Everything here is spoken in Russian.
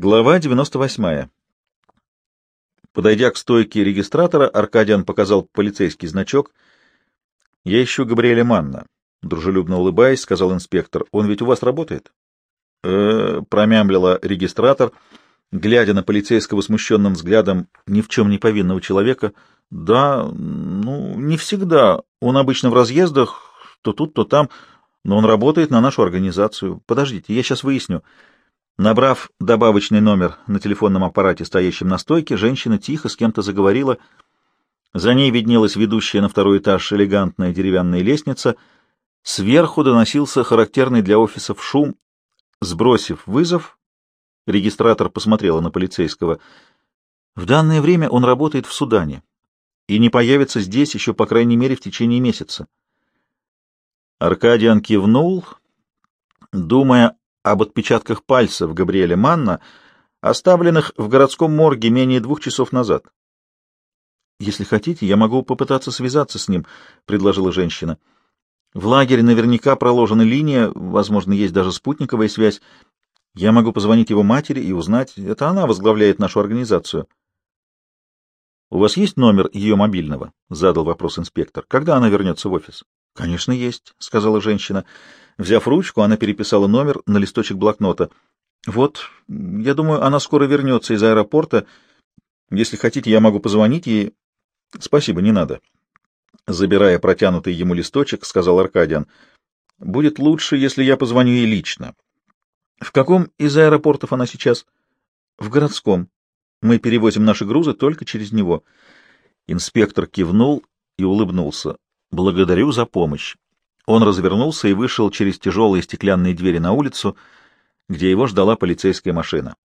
Глава 98. Подойдя к стойке регистратора, Аркадиан показал полицейский значок. «Я ищу Габриэля Манна», — дружелюбно улыбаясь, сказал инспектор. «Он ведь у вас работает?» э промямлила регистратор, глядя на полицейского смущенным взглядом ни в чем не повинного человека. «Да, ну, не всегда. Он обычно в разъездах, то тут, то там, но он работает на нашу организацию. Подождите, я сейчас выясню». Набрав добавочный номер на телефонном аппарате, стоящем на стойке, женщина тихо с кем-то заговорила. За ней виднелась ведущая на второй этаж элегантная деревянная лестница. Сверху доносился характерный для офисов шум. Сбросив вызов, регистратор посмотрела на полицейского. В данное время он работает в Судане и не появится здесь еще, по крайней мере, в течение месяца. Аркадиан кивнул, думая об отпечатках пальцев Габриэля Манна, оставленных в городском морге менее двух часов назад. «Если хотите, я могу попытаться связаться с ним», — предложила женщина. «В лагере наверняка проложена линия, возможно, есть даже спутниковая связь. Я могу позвонить его матери и узнать. Это она возглавляет нашу организацию». «У вас есть номер ее мобильного?» — задал вопрос инспектор. «Когда она вернется в офис?» «Конечно, есть», — сказала женщина. Взяв ручку, она переписала номер на листочек блокнота. «Вот, я думаю, она скоро вернется из аэропорта. Если хотите, я могу позвонить ей». «Спасибо, не надо». Забирая протянутый ему листочек, сказал Аркадиан. «Будет лучше, если я позвоню ей лично». «В каком из аэропортов она сейчас?» «В городском. Мы перевозим наши грузы только через него». Инспектор кивнул и улыбнулся. «Благодарю за помощь». Он развернулся и вышел через тяжелые стеклянные двери на улицу, где его ждала полицейская машина.